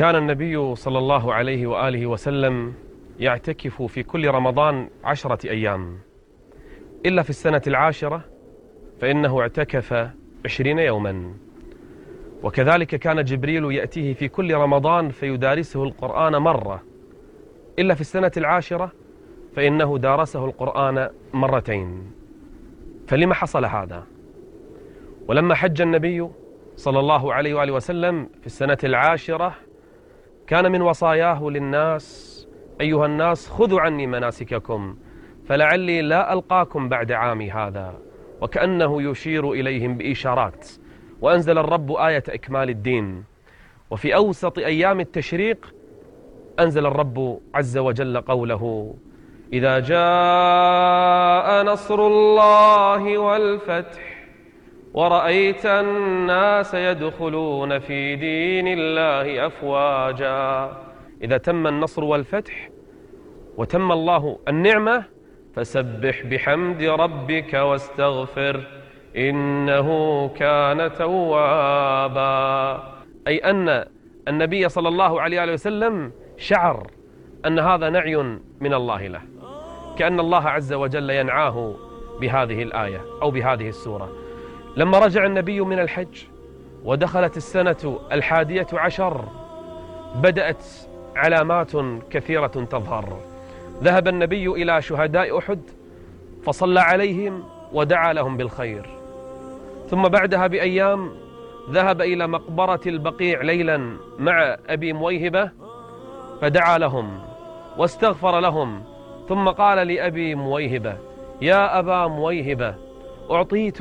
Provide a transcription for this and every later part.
كان النبي صلى الله عليه وآله وسلم يعتكف في كل رمضان عشرة أيام. إلا في السنة العاشرة فإنه اعتكف عشرين يوما. وكذلك كان جبريل يأتيه في كل رمضان فيدارسه القرآن مرة. إلا في السنة العاشرة فإنه دارسه القرآن مرتين. فلما حصل هذا؟ ولما حج النبي صلى الله عليه وآله وسلم في السنة العاشرة كان من وصاياه للناس أيها الناس خذوا عني مناسككم فلعلي لا ألقاكم بعد عامي هذا وكأنه يشير إليهم بإشارات وأنزل الرب آية إكمال الدين. وفي أوسط أيام التشريق أنزل الرب عز وجل قوله إذا جاء نصر الله والفتح ورأيت الناس يدخلون في دين الله أفواجا. إذا تم النصر والفتح وتم الله النعمة فسبح بحمد ربك واستغفر إنه كان توابا. أي أن النبي صلى الله عليه وسلم شعر أن هذا نعي من الله له كأن الله عز وجل ينعاه بهذه الآية أو بهذه السورة. لما رجع النبي من الحج ودخلت السنة الحادية عشر بدأت علامات كثيرة تظهر. ذهب النبي إلى شهداء أحد فصلى عليهم ودعا لهم بالخير. ثم بعدها بأيام ذهب إلى مقبرة البقيع ليلا مع أبي مويهبة فدعا لهم واستغفر لهم. ثم قال لأبي مويهبة يا أبا مويهبة أعطيت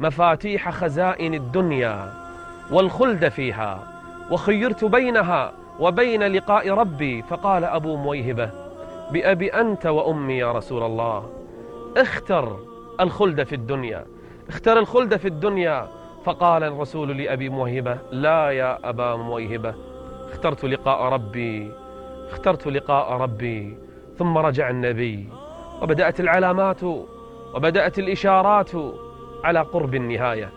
مفاتيح خزائن الدنيا والخلد فيها وخيرت بينها وبين لقاء ربي فقال أبو مويهبة بأبي أنت وأمي يا رسول الله اختر الخلد في الدنيا اختر الخلد في الدنيا. فقال الرسول لأبي موهبة لا يا أبا مويهبة اخترت لقاء ربي اخترت لقاء ربي. ثم رجع النبي وبدأت العلامات وبدأت الإشارات على قرب النهاية.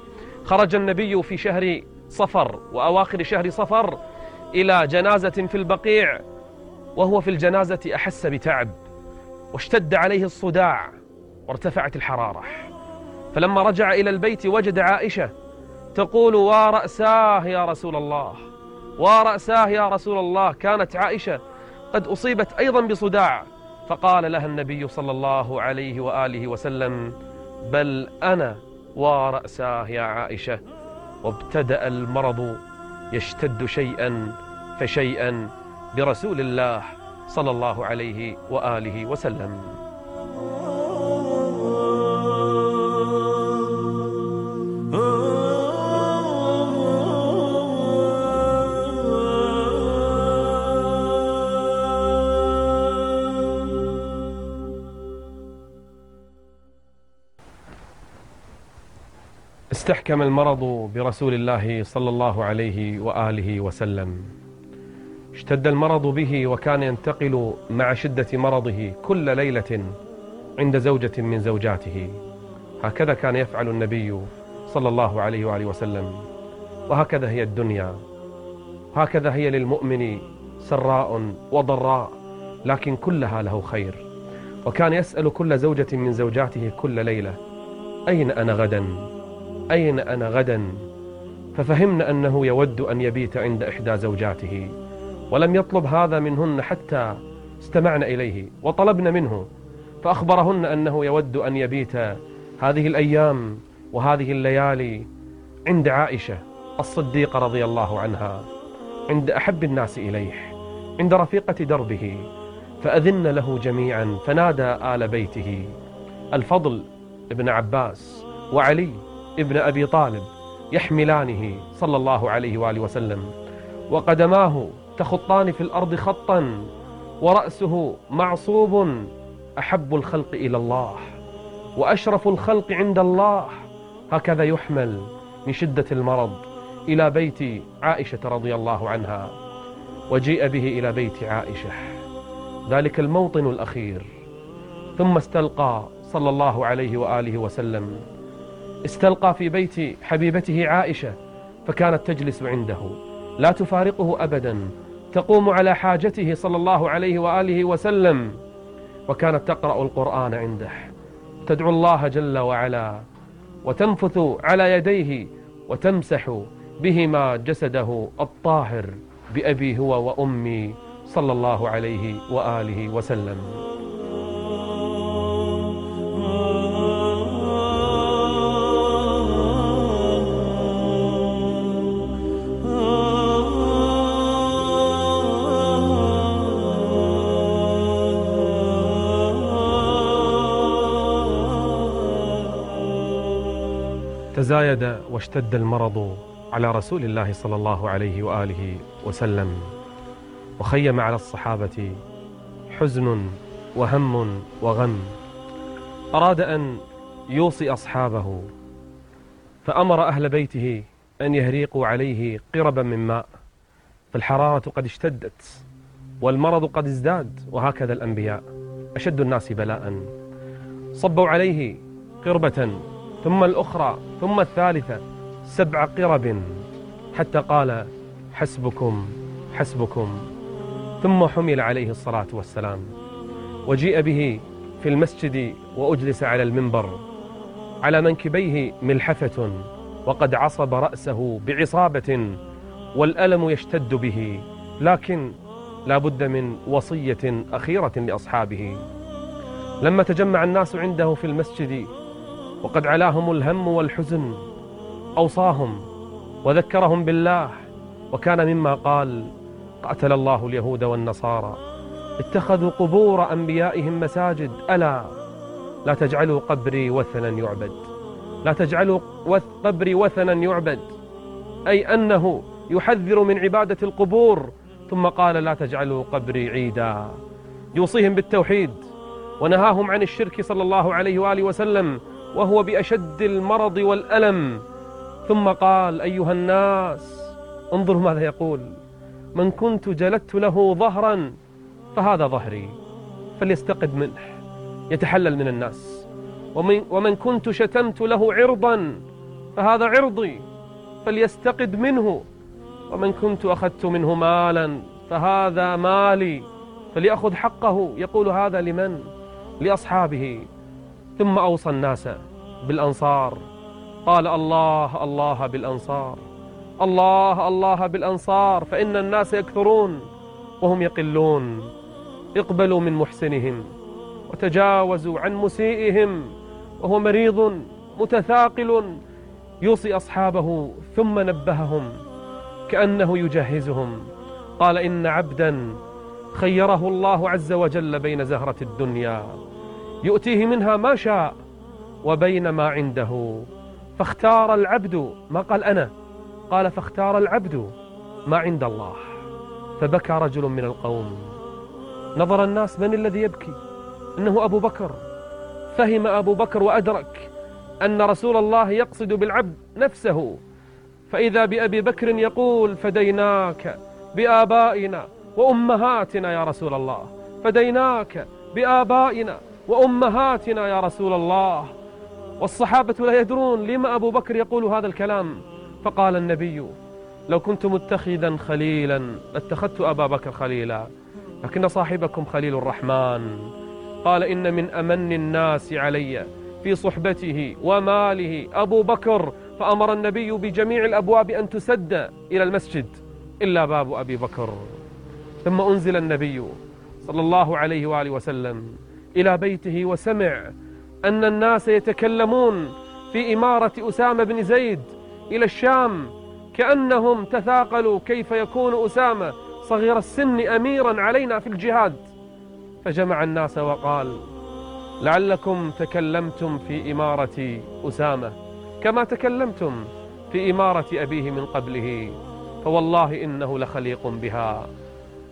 خرج النبي في شهر صفر وأواخر شهر صفر إلى جنازة في البقيع وهو في الجنازة أحس بتعب واشتد عليه الصداع وارتفعت الحرارة. فلما رجع إلى البيت وجد عائشة تقول ورأساه يا رسول الله ورأساه يا رسول الله. كانت عائشة قد أصيبت أيضا بصداع فقال لها النبي صلى الله عليه وآله وسلم بل أنا ورأساه يا عائشة وابتدأ المرض يشتد شيئا فشيئا برسول الله صلى الله عليه وآله وسلم. استحكم المرض برسول الله صلى الله عليه وآله وسلم. اشتد المرض به وكان ينتقل مع شدة مرضه كل ليلة عند زوجة من زوجاته. هكذا كان يفعل النبي صلى الله عليه وآله وسلم. وهكذا هي الدنيا. هكذا هي للمؤمن سراء وضراء لكن كلها له خير. وكان يسأل كل زوجة من زوجاته كل ليلة أين أنا غدا؟ أين أنا غدا؟ ففهمنا أنه يود أن يبيت عند إحدى زوجاته ولم يطلب هذا منهن حتى استمعن إليه وطلبن منه فأخبرهن أنه يود أن يبيت هذه الأيام وهذه الليالي عند عائشة الصديقة رضي الله عنها عند أحب الناس إليه عند رفيقة دربه فأذن له جميعا فنادى آل بيته الفضل ابن عباس وعلي. ابن أبي طالب يحملانه صلى الله عليه وآله وسلم. وقدماه تخطان في الأرض خطا ورأسه معصوب أحب الخلق إلى الله وأشرف الخلق عند الله. هكذا يحمل من شدة المرض إلى بيت عائشة رضي الله عنها وجيء به إلى بيت عائشة. ذلك الموطن الأخير. ثم استلقى صلى الله عليه وآله وسلم. استلقى في بيت حبيبته عائشة فكانت تجلس عنده. لا تفارقه أبدا. تقوم على حاجته صلى الله عليه وآله وسلم وكانت تقرأ القرآن عنده. تدعو الله جل وعلا وتنفث على يديه وتمسح بهما جسده الطاهر بأبي هو وأمي صلى الله عليه وآله وسلم. تزايد واشتد المرض على رسول الله صلى الله عليه وآله وسلم وخيم على الصحابة حزن وهم وغم. أراد أن يوصي أصحابه فأمر أهل بيته أن يهريقوا عليه قربا من ماء فالحرارة قد اشتدت والمرض قد ازداد وهكذا الأنبياء. أشد الناس بلاء. صبوا عليه قربة ثم الأخرى ثم الثالثة سبع قرب. حتى قال حسبكم حسبكم. ثم حمل عليه الصلاة والسلام. وجيء به في المسجد وأجلس على المنبر. على منكبيه ملحفة وقد عصب رأسه بعصابة والألم يشتد به. لكن لا بد من وصية أخيرة لأصحابه. لما تجمع الناس عنده في المسجد وقد علاهم الهم والحزن أوصاهم وذكرهم بالله وكان مما قال قاتل الله اليهود والنصارى اتخذوا قبور أنبيائهم مساجد ألا لا تجعلوا قبري وثنا يعبد لا تجعلوا قبري وثنا يعبد أي أنه يحذر من عبادة القبور ثم قال لا تجعلوا قبري عيدا. يوصيهم بالتوحيد ونهاهم عن الشرك صلى الله عليه وآله وسلم وهو بأشد المرض والألم. ثم قال أيها الناس انظروا ماذا يقول. من كنت جلدت له ظهرا فهذا ظهري. فليستقد منه يتحلل من الناس. ومن, ومن كنت شتمت له عرضا فهذا عرضي. فليستقد منه. ومن كنت أخذت منه مالا فهذا مالي. فليأخذ حقه. يقول هذا لمن؟ لأصحابه. ثم أوصى الناس بالأنصار. قال الله الله بالأنصار. الله الله بالأنصار فإن الناس يكثرون وهم يقلون. اقبلوا من محسنهم وتجاوزوا عن مسيئهم وهو مريض متثاقل يوصي أصحابه ثم نبههم كأنه يجهزهم. قال إن عبدا خيره الله عز وجل بين زهرة الدنيا. يؤتيه منها ما شاء وبين ما عنده. فاختار العبد ما قال أنا. قال فاختار العبد ما عند الله. فبكى رجل من القوم. نظر الناس من الذي يبكي؟ إنه أبو بكر. فهم أبو بكر وأدرك أن رسول الله يقصد بالعبد نفسه. فإذا بأبي بكر يقول فديناك بآبائنا وأمهاتنا يا رسول الله. فديناك بآبائنا وأمهاتنا يا رسول الله والصحابة لا يدرون لما أبو بكر يقول هذا الكلام. فقال النبي لو كنت متخذا خليلا لاتخذت أبا بكر خليلا لكن صاحبكم خليل الرحمن. قال إن من أمن الناس علي في صحبته وماله أبو بكر فأمر النبي بجميع الأبواب أن تسد إلى المسجد إلا باب أبي بكر. ثم أنزل النبي صلى الله عليه وآله وسلم. إلى بيته وسمع أن الناس يتكلمون في إمارة أسامة بن زيد إلى الشام كأنهم تثاقلوا كيف يكون أسامة صغير السن أميرا علينا في الجهاد. فجمع الناس وقال لعلكم تكلمتم في إمارة أسامة كما تكلمتم في إمارة أبيه من قبله فوالله إنه لخليق بها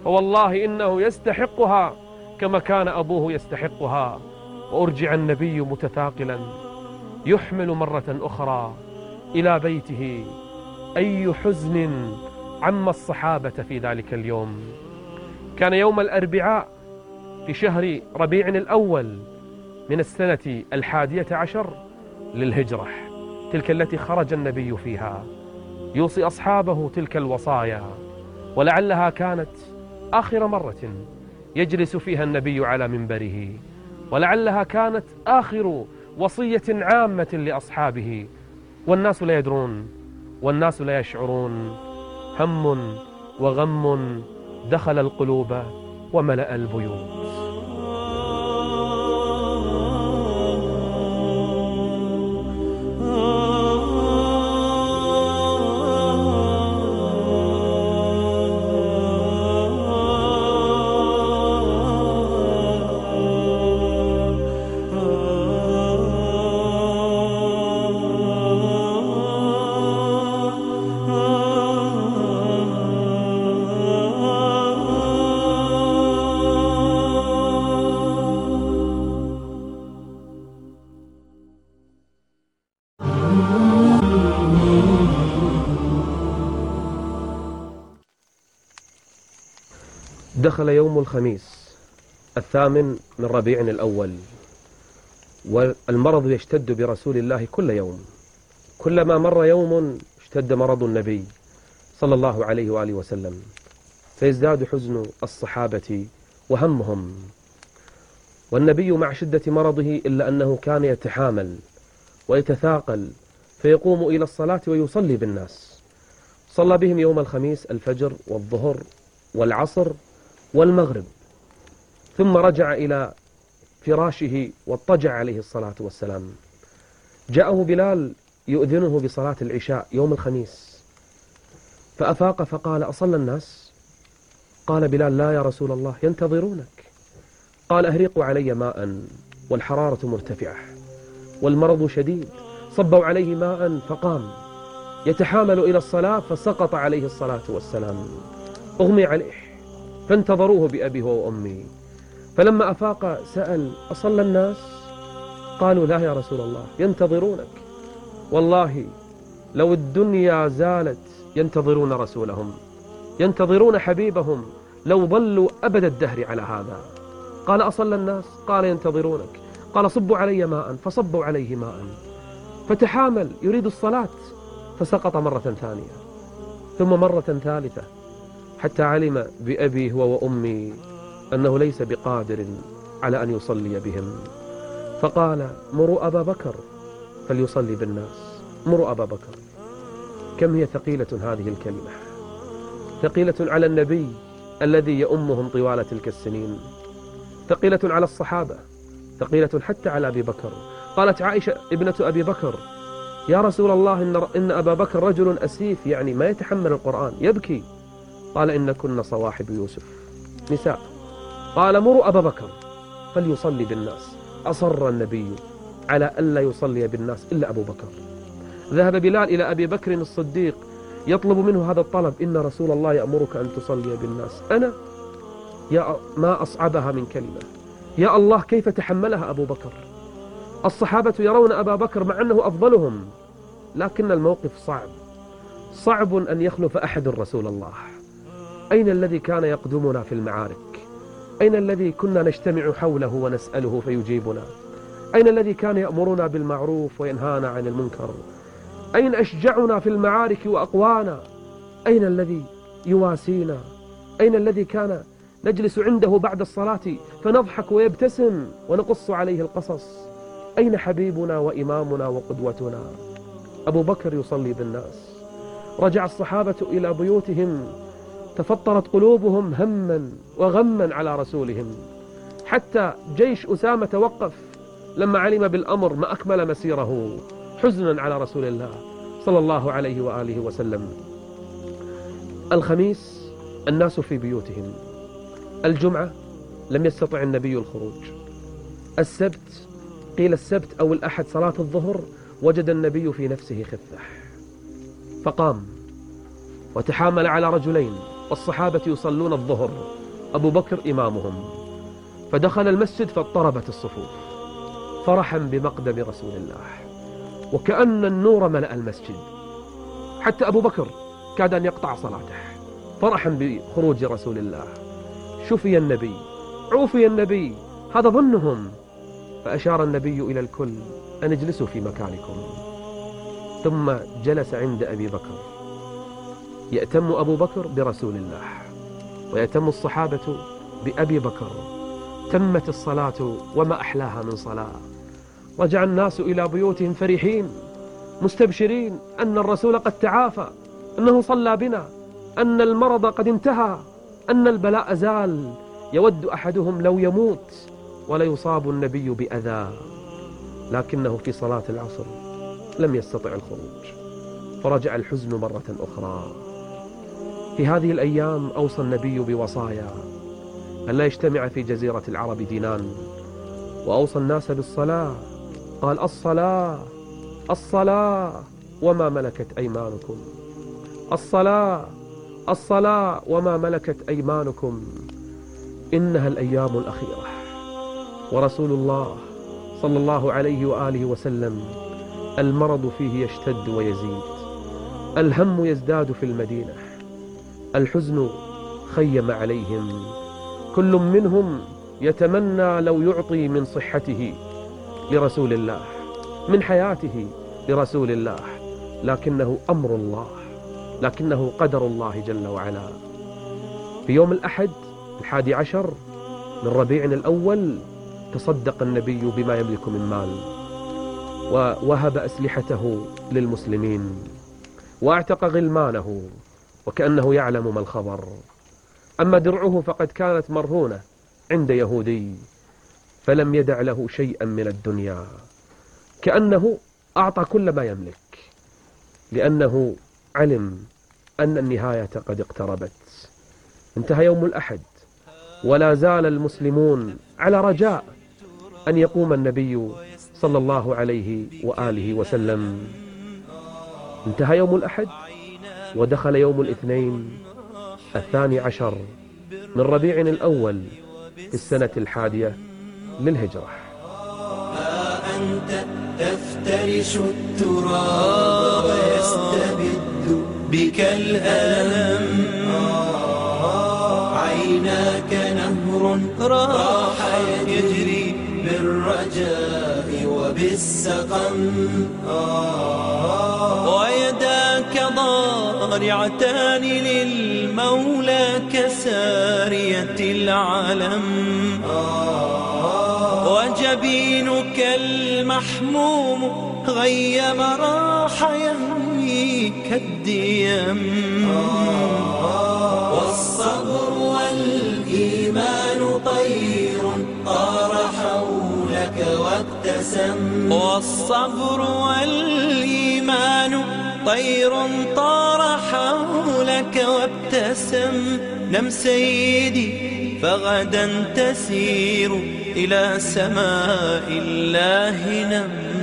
فوالله إنه يستحقها. كما كان أبوه يستحقها وأرجع النبي متثاقلا يحمل مرة أخرى إلى بيته. أي حزن عم الصحابة في ذلك اليوم. كان يوم الأربعاء في شهر ربيع الأول من السنة الحادية عشر للهجرة. تلك التي خرج النبي فيها. يوصي أصحابه تلك الوصايا ولعلها كانت آخر مرة يجلس فيها النبي على منبره ولعلها كانت آخر وصية عامة لأصحابه. والناس لا يدرون والناس لا يشعرون. هم وغم دخل القلوب وملأ البيوت. دخل يوم الخميس الثامن من ربيع الأول والمرض يشتد برسول الله كل يوم. كلما مر يوم اشتد مرض النبي صلى الله عليه وآله وسلم. فيزداد حزن الصحابة وهمهم. والنبي مع شدة مرضه إلا أنه كان يتحامل ويتثاقل فيقوم إلى الصلاة ويصلي بالناس. صلى بهم يوم الخميس الفجر والظهر والعصر والمغرب. ثم رجع إلى فراشه واضطجع عليه الصلاة والسلام. جاءه بلال يؤذنه بصلاة العشاء يوم الخميس. فأفاق فقال أصلى الناس؟ قال بلال لا يا رسول الله ينتظرونك. قال أهريقوا علي ماء والحرارة مرتفعة والمرض شديد. صبوا عليه ماء فقام. يتحامل إلى الصلاة فسقط عليه الصلاة والسلام. أغمي عليه. فانتظروه بأبيه وأمي فلما أفاق سأل أصلى الناس؟ قالوا لا يا رسول الله ينتظرونك. والله لو الدنيا زالت ينتظرون رسولهم ينتظرون حبيبهم لو ظلوا أبد الدهر على هذا. قال أصلى الناس؟ قال ينتظرونك. قال صبوا علي ماء فصبوا عليه ماء. فتحامل يريد الصلاة فسقط مرة ثانية ثم مرة ثالثة حتى علم بأبي هو وأمي أنه ليس بقادر على أن يصلي بهم. فقال مروا أبا بكر فليصلي بالناس. مروا أبا بكر. كم هي ثقيلة هذه الكلمة. ثقيلة على النبي الذي يؤمهم طوال تلك السنين. ثقيلة على الصحابة. ثقيلة حتى على أبي بكر. قالت عائشة ابنة أبي بكر. يا رسول الله إن, إن أبا بكر رجل أسيف يعني ما يتحمل القرآن. يبكي. قال إن كن صواحب يوسف. نساء قال مروا أبا بكر فليصلي بالناس. أصر النبي على ألا يصلي بالناس إلا أبو بكر. ذهب بلال إلى أبي بكر الصديق يطلب منه هذا الطلب إن رسول الله يأمرك أن تصلي بالناس. أنا؟ يا ما أصعبها من كلمة. يا الله كيف تحملها أبو بكر؟ الصحابة يرون أبا بكر مع أنه أفضلهم لكن الموقف صعب. صعب أن يخلف أحد رسول الله. أين الذي كان يقدمنا في المعارك؟ أين الذي كنا نجتمع حوله ونسأله فيجيبنا؟ أين الذي كان يأمرنا بالمعروف وينهانا عن المنكر؟ أين أشجعنا في المعارك وأقوانا؟ أين الذي يواسينا؟ أين الذي كان نجلس عنده بعد الصلاة فنضحك ويبتسم ونقص عليه القصص؟ أين حبيبنا وإمامنا وقدوتنا؟ أبو بكر يصلي بالناس. رجع الصحابة إلى بيوتهم تفطرت قلوبهم هما وغما على رسولهم. حتى جيش أسامة توقف لما علم بالأمر ما أكمل مسيره حزنا على رسول الله صلى الله عليه وآله وسلم. الخميس الناس في بيوتهم. الجمعة لم يستطع النبي الخروج. السبت قيل السبت أو الأحد صلاة الظهر وجد النبي في نفسه خفة. فقام وتحامل على رجلين. والصحابة يصلون الظهر أبو بكر إمامهم. فدخل المسجد فاضطربت الصفوف. فرحا بمقدم رسول الله. وكأن النور ملأ المسجد. حتى أبو بكر كاد أن يقطع صلاته. فرحا بخروج رسول الله. شفي النبي. عوفي النبي. هذا ظنهم. فأشار النبي إلى الكل أن اجلسوا في مكانكم. ثم جلس عند أبي بكر. يأتم أبو بكر برسول الله ويأتم الصحابة بأبي بكر. تمت الصلاة وما أحلاها من صلاة. رجع الناس إلى بيوتهم فرحين مستبشرين أن الرسول قد تعافى أنه صلى بنا أن المرض قد انتهى أن البلاء زال. يود أحدهم لو يموت ولا يصاب النبي بأذى. لكنه في صلاة العصر لم يستطع الخروج فرجع الحزن مرة أخرى. في هذه الأيام أوصى النبي بوصايا أن لا يجتمع في جزيرة العرب دينان وأوصى الناس بالصلاة قال الصلاة الصلاة وما ملكت أيمانكم. الصلاة الصلاة وما ملكت أيمانكم. إنها الأيام الأخيرة. ورسول الله صلى الله عليه وآله وسلم المرض فيه يشتد ويزيد الهم يزداد في المدينة. الحزن خيم عليهم. كل منهم يتمنى لو يعطي من صحته لرسول الله من حياته لرسول الله لكنه أمر الله لكنه قدر الله جل وعلا. في يوم الأحد الحادي عشر من ربيع الأول تصدق النبي بما يملك من مال ووهب أسلحته للمسلمين واعتق غلمانه. وكأنه يعلم ما الخبر. أما درعه فقد كانت مرهونة عند يهودي فلم يدع له شيئا من الدنيا. كأنه أعطى كل ما يملك لأنه علم أن النهاية قد اقتربت. انتهى يوم الأحد ولا زال المسلمون على رجاء أن يقوم النبي صلى الله عليه وآله وسلم. انتهى يوم الأحد ودخل يوم الاثنين الثاني عشر من ربيع الأول في السنة الحادية للهجرة. ها أنت تفترش التراب ويستبد بك الألم عيناك نهر راح يجري بالرجاء وبالسقم. ويداك ضارعتان للمولى كسارية العلم. وجبينك المحموم غيم راح يهوي كالديم والصبر والإيمان طير طار حولك وابتسم. والصبر والإيمان طير طار حولك وابتسم نم سيدي فغدا تسير إلى سماء الله نم.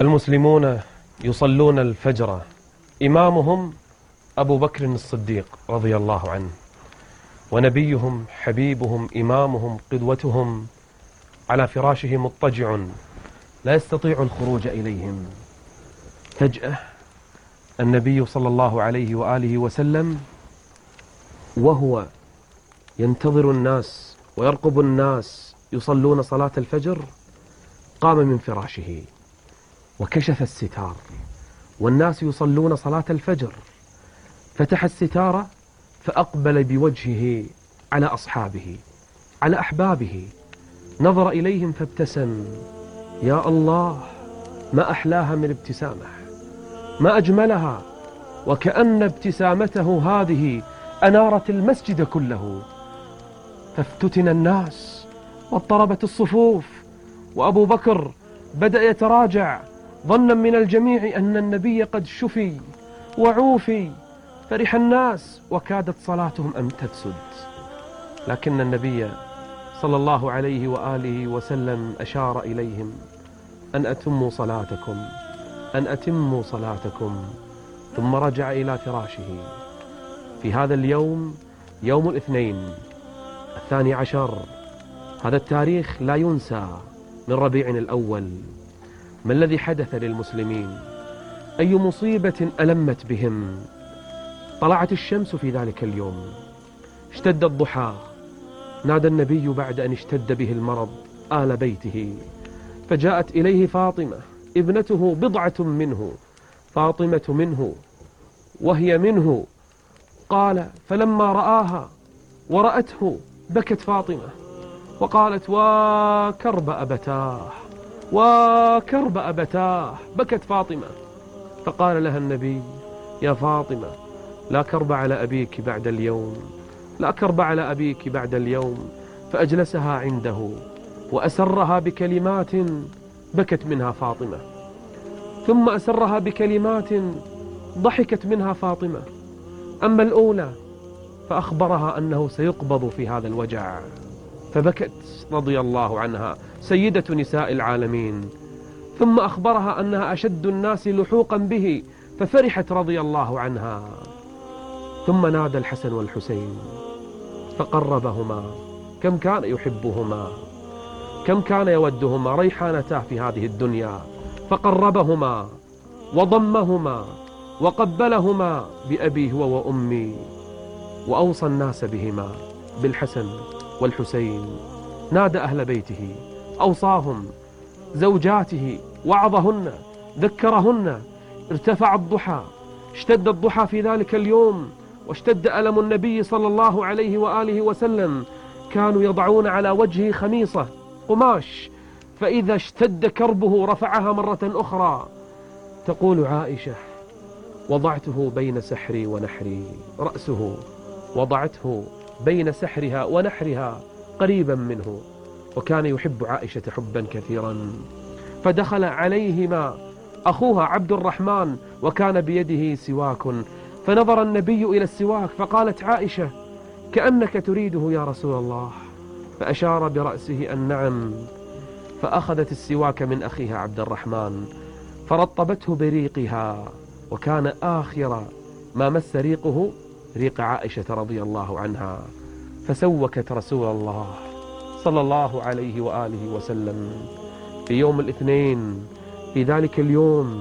المسلمون يصلون الفجر إمامهم أبو بكر الصديق رضي الله عنه ونبيهم حبيبهم إمامهم قدوتهم على فراشه مضطجع لا يستطيع الخروج إليهم. فجأة النبي صلى الله عليه وآله وسلم وهو ينتظر الناس ويرقب الناس يصلون صلاة الفجر قام من فراشه وكشف الستار والناس يصلون صلاة الفجر. فتح الستار فأقبل بوجهه على أصحابه على أحبابه. نظر إليهم فابتسم. يا الله ما أحلاها من ابتسامة ما أجملها. وكأن ابتسامته هذه أنارت المسجد كله. فافتتن الناس واضطربت الصفوف. وأبو بكر بدأ يتراجع. ظنا من الجميع أن النبي قد شفي وعوفي. فرح الناس وكادت صلاتهم أن تفسد. لكن النبي صلى الله عليه وآله وسلم أشار إليهم أن أتموا صلاتكم أن أتموا صلاتكم ثم رجع إلى فراشه. في هذا اليوم يوم الاثنين الثاني عشر هذا التاريخ لا ينسى من ربيع الأول. ما الذي حدث للمسلمين؟ أي مصيبة ألمت بهم؟ طلعت الشمس في ذلك اليوم. اشتد الضحى. نادى النبي بعد أن اشتد به المرض آل بيته. فجاءت إليه فاطمة ابنته بضعة منه. فاطمة منه وهي منه. قال فلما رآها ورأته بكت فاطمة وقالت وكرب أبتاه وكرب أبتاه بكت فاطمة. فقال لها النبي يا فاطمة لا كرب على أبيك بعد اليوم لا كرب على أبيك بعد اليوم فأجلسها عنده وأسرها بكلمات بكت منها فاطمة. ثم أسرها بكلمات ضحكت منها فاطمة. أما الأولى فأخبرها أنه سيقبض في هذا الوجع فبكت رضي الله عنها سيدة نساء العالمين. ثم أخبرها أنها أشد الناس لحوقا به ففرحت رضي الله عنها. ثم نادى الحسن والحسين فقربهما. كم كان يحبهما؟ كم كان يودهما ريحانتاه في هذه الدنيا؟ فقربهما وضمهما وقبلهما بأبي هو وأمي وأوصى الناس بهما بالحسن والحسين. نادى أهل بيته أوصاهم زوجاته وعظهن ذكرهن. ارتفع الضحى اشتد الضحى في ذلك اليوم. واشتد ألم النبي صلى الله عليه وآله وسلم. كانوا يضعون على وجهه خميصة قماش فإذا اشتد كربه رفعها مرة أخرى. تقول عائشة وضعته بين سحري ونحري رأسه وضعته بين سحرها ونحرها قريبا منه. وكان يحب عائشة حبا كثيرا. فدخل عليهما أخوها عبد الرحمن وكان بيده سواك فنظر النبي إلى السواك فقالت عائشة كأنك تريده يا رسول الله. فأشار برأسه أن نعم. فأخذت السواك من أخيها عبد الرحمن فرطبته بريقها وكان آخر ما مس ريقه ريق عائشة رضي الله عنها فسوكت رسول الله صلى الله عليه وآله وسلم. في يوم الاثنين في ذلك اليوم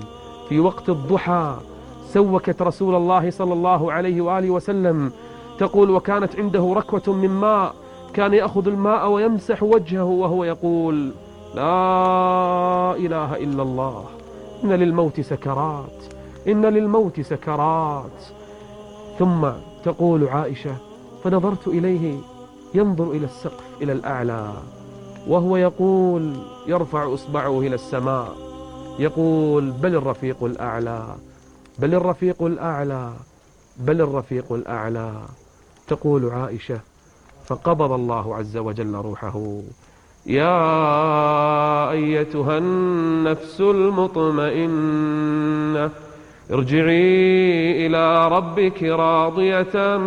في وقت الضحى سوكت رسول الله صلى الله عليه وآله وسلم. تقول وكانت عنده ركوة من ماء. كان يأخذ الماء ويمسح وجهه وهو يقول لا إله إلا الله. إن للموت سكرات. إن للموت سكرات. ثم تقول عائشة فنظرت إليه ينظر إلى السقف إلى الأعلى وهو يقول يرفع إصبعه إلى السماء. يقول بل الرفيق الأعلى. بل الرفيق الأعلى بل الرفيق الأعلى تقول عائشة فقبض الله عز وجل روحه. يا أيتها النفس المطمئنة ارجعي إلى ربك راضية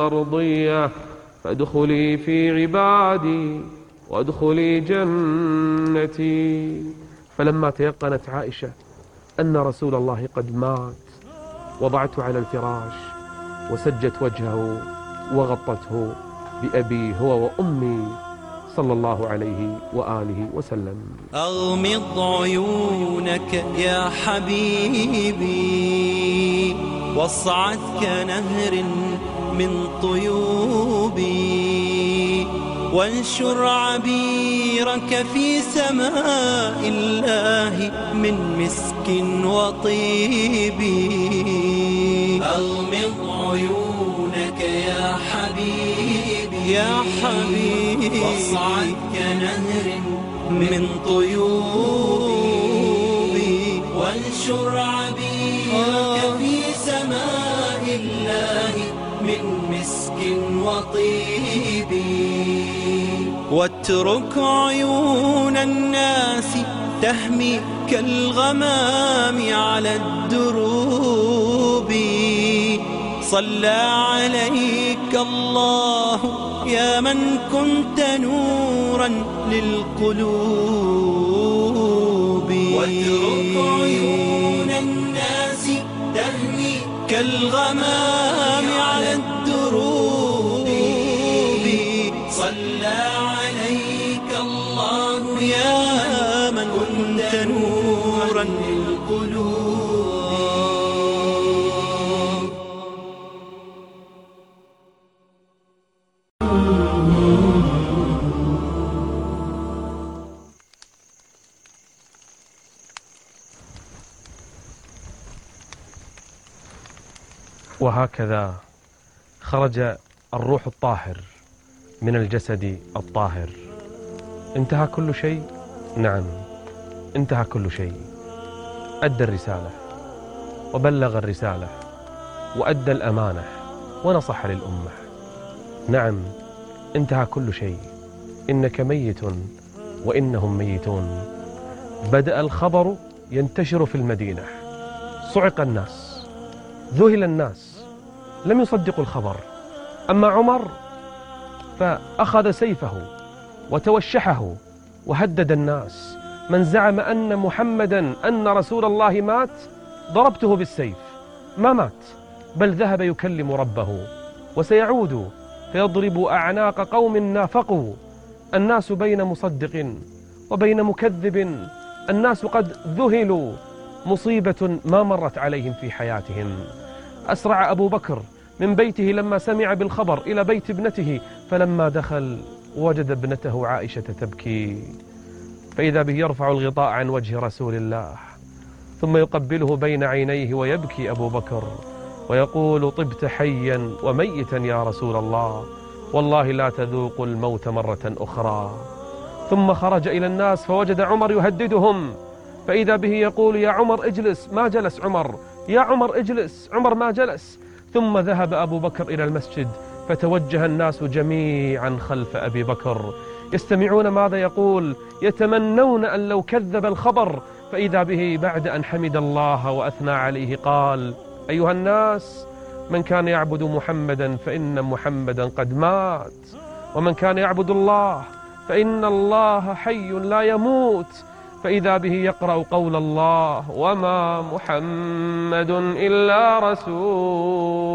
مرضية فادخلي في عبادي وادخلي جنتي. فلما تيقنت عائشة أن رسول الله قد مات وضعته على الفراش وسجت وجهه وغطته بأبي هو وأمي صلى الله عليه وآله وسلم. أغمض عيونك يا حبيبي واصعد كنهر من طيوبي وانشر عبيرك في سماء الله من مسك وطيب. أغمض عيونك يا حبيبي يا حبيبي واصعد كنهر من طيوبي وانشر عبيرك في سماء الله من مسك وطيب. واترك عيون الناس تهمي كالغمام على الدروب. صلى عليك الله يا من كنت نورا للقلوب. واترك عيون الناس تهمي كالغمام على الدروب. نورا للقلوب. وهكذا خرج الروح الطاهر من الجسد الطاهر. انتهى كل شيء؟ نعم. انتهى كل شيء. أدى الرسالة وبلغ الرسالة وأدى الأمانة ونصح للأمة. نعم انتهى كل شيء. إنك ميت وإنهم ميتون. بدأ الخبر ينتشر في المدينة. صعق الناس ذهل الناس. لم يصدقوا الخبر. أما عمر فأخذ سيفه وتوشحه وهدد الناس. من زعم أن محمدا أن رسول الله مات ضربته بالسيف. ما مات؟ بل ذهب يكلم ربه وسيعود فيضرب أعناق قوم نافقوا. الناس بين مصدق وبين مكذب الناس قد ذهلوا. مصيبة ما مرت عليهم في حياتهم. أسرع أبو بكر من بيته لما سمع بالخبر إلى بيت ابنته فلما دخل وجد ابنته عائشة تبكي. فإذا به يرفع الغطاء عن وجه رسول الله ثم يقبله بين عينيه ويبكي أبو بكر ويقول طبت حيا وميتا يا رسول الله والله لا تذوق الموت مرة أخرى. ثم خرج إلى الناس فوجد عمر يهددهم فإذا به يقول يا عمر اجلس ما جلس عمر؟ يا عمر اجلس عمر ما جلس. ثم ذهب أبو بكر إلى المسجد فتوجه الناس جميعا خلف أبي بكر يستمعون ماذا يقول؟ يتمنون أن لو كذب الخبر فإذا به بعد أن حمد الله وأثنى عليه قال أيها الناس من كان يعبد محمدا فإن محمدا قد مات. ومن كان يعبد الله فإن الله حي لا يموت. فإذا به يقرأ قول الله وما محمد إلا رسول.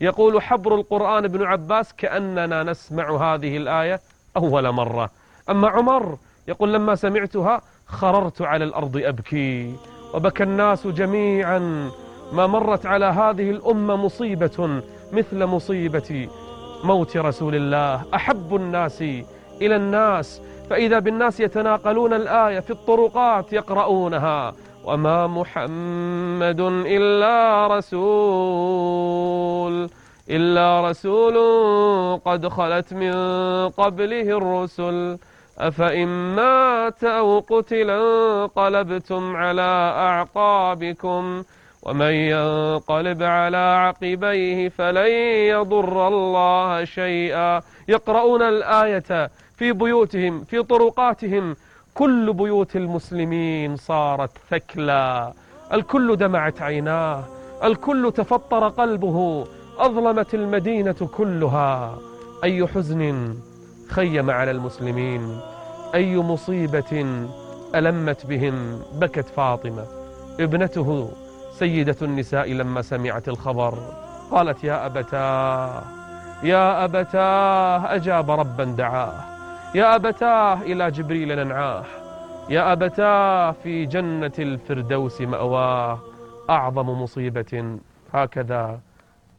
يقول حبر القرآن ابن عباس كأننا نسمع هذه الآية أول مرة. أما عمر يقول لما سمعتها خررت على الأرض أبكي وبكى الناس جميعا. ما مرت على هذه الأمة مصيبة مثل مصيبة موت رسول الله. أحب الناس إلى الناس. فإذا بالناس يتناقلون الآية في الطرقات يقرؤونها. وما محمد إلا رسول إلا رسول قد خلت من قبله الرسل. أفإن مات أو قتل انقلبتم على أعقابكم ومن ينقلب على عقبيه فلن يضر الله شيئا. يقرؤون الآية في بيوتهم في طرقاتهم كل بيوت المسلمين صارت ثكلى الكل دمعت عيناه الكل تفطر قلبه أظلمت المدينة كلها. أي حزن خيم على المسلمين أي مصيبة ألمت بهم بكت فاطمة. ابنته سيدة النساء لما سمعت الخبر قالت يا أبتاه يا أبتاه أجاب ربا دعاه. يا أبتاه إلى جبريل ننعاه. يا أبتاه في جنة الفردوس مأواه. أعظم مصيبة هكذا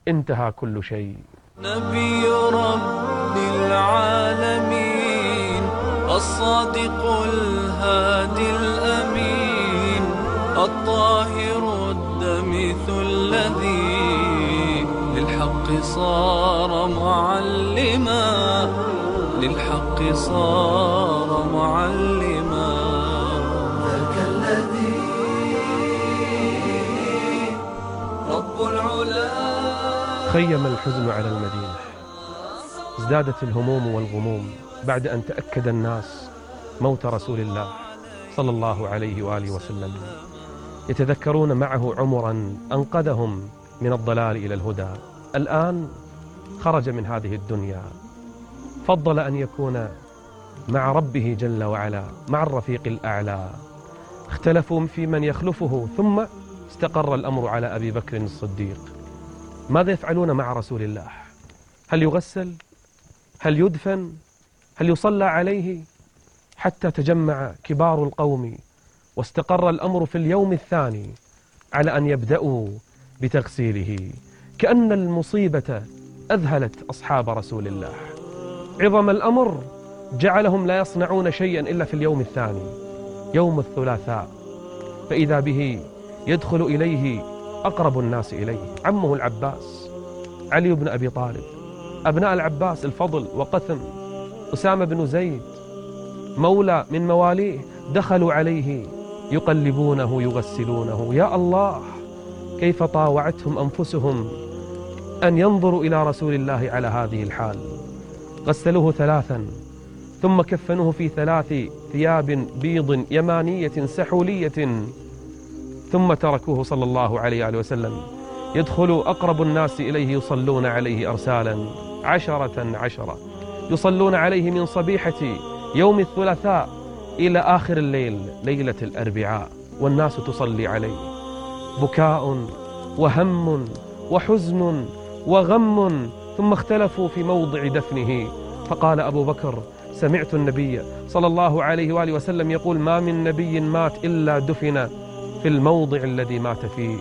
انتهى كل شيء. نبي رب العالمين الصادق الهادي الأمين الطاهر الدمث الذي للحق صار معلما. للحق صار معلما. ذاك الذي رب العلا. خيم الحزن على المدينة. ازدادت الهموم والغموم بعد أن تأكد الناس موت رسول الله صلى الله عليه وآله وسلم. يتذكرون معه عمرا أنقذهم من الضلال إلى الهدى. الآن خرج من هذه الدنيا فضل أن يكون مع ربه جل وعلا مع الرفيق الأعلى. اختلفوا في من يخلفه ثم استقر الأمر على أبي بكر الصديق. ماذا يفعلون مع رسول الله؟ هل يغسل؟ هل يدفن؟ هل يصلى عليه؟ حتى تجمع كبار القوم واستقر الأمر في اليوم الثاني على أن يبدأوا بتغسيله. كأن المصيبة أذهلت أصحاب رسول الله. عظم الأمر جعلهم لا يصنعون شيئا إلا في اليوم الثاني يوم الثلاثاء فإذا به يدخل إليه أقرب الناس إليه. عمه العباس علي بن أبي طالب أبناء العباس الفضل وقثم أسامة بن زيد مولى من مواليه دخلوا عليه يقلبونه يغسلونه. يا الله كيف طاوعتهم أنفسهم أن ينظروا إلى رسول الله على هذه الحال؟ غسلوه ثلاثا ثم كفنوه في ثلاث ثياب بيض يمانية سحولية ثم تركوه صلى الله عليه وسلم. يدخل أقرب الناس إليه يصلون عليه أرسالا عشرة عشرة. يصلون عليه من صبيحة يوم الثلاثاء إلى آخر الليل ليلة الأربعاء والناس تصلي عليه. بكاء وهم وحزن وغم ثم اختلفوا في موضع دفنه. فقال أبو بكر سمعت النبي صلى الله عليه وآله وسلم يقول ما من نبي مات إلا دفن في الموضع الذي مات فيه.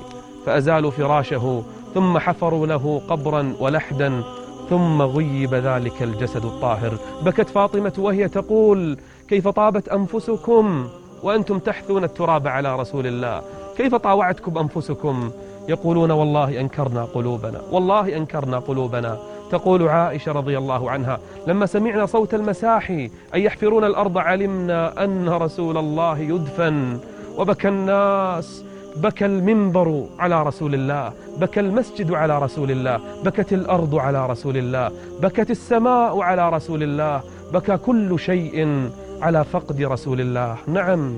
فأزالوا فراشه ثم حفروا له قبرا ولحدا ثم غيب ذلك الجسد الطاهر. بكت فاطمة وهي تقول كيف طابت أنفسكم وأنتم تحثون التراب على رسول الله؟ كيف طاوعتكم أنفسكم؟ يقولون والله أنكرنا قلوبنا والله أنكرنا قلوبنا. تقول عائشة رضي الله عنها لما سمعنا صوت المساحي أن يحفرون الأرض علمنا أن رسول الله يدفن. وبكى الناس بكى المنبر على رسول الله بكى المسجد على رسول الله بكت الأرض على رسول الله بكت السماء على رسول الله بكى كل شيء على فقد رسول الله. نعم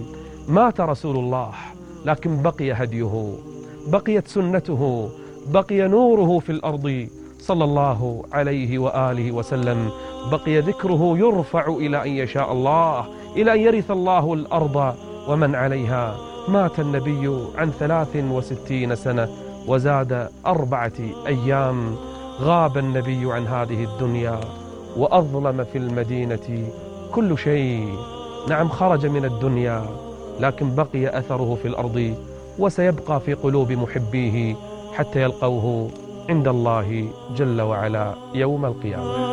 مات رسول الله لكن بقي هديه. بقيت سنته بقي نوره في الأرض. صلى الله عليه وآله وسلم. بقي ذكره يرفع إلى أن يشاء الله إلى أن يرث الله الأرض. ومن عليها؟ مات النبي عن ثلاث وستين سنة وزاد أربعة أيام. غاب النبي عن هذه الدنيا وأظلم في المدينة. كل شيء نعم خرج من الدنيا لكن بقي أثره في الأرض. وسيبقى في قلوب محبيه حتى يلقوه عند الله جل وعلا يوم القيامة.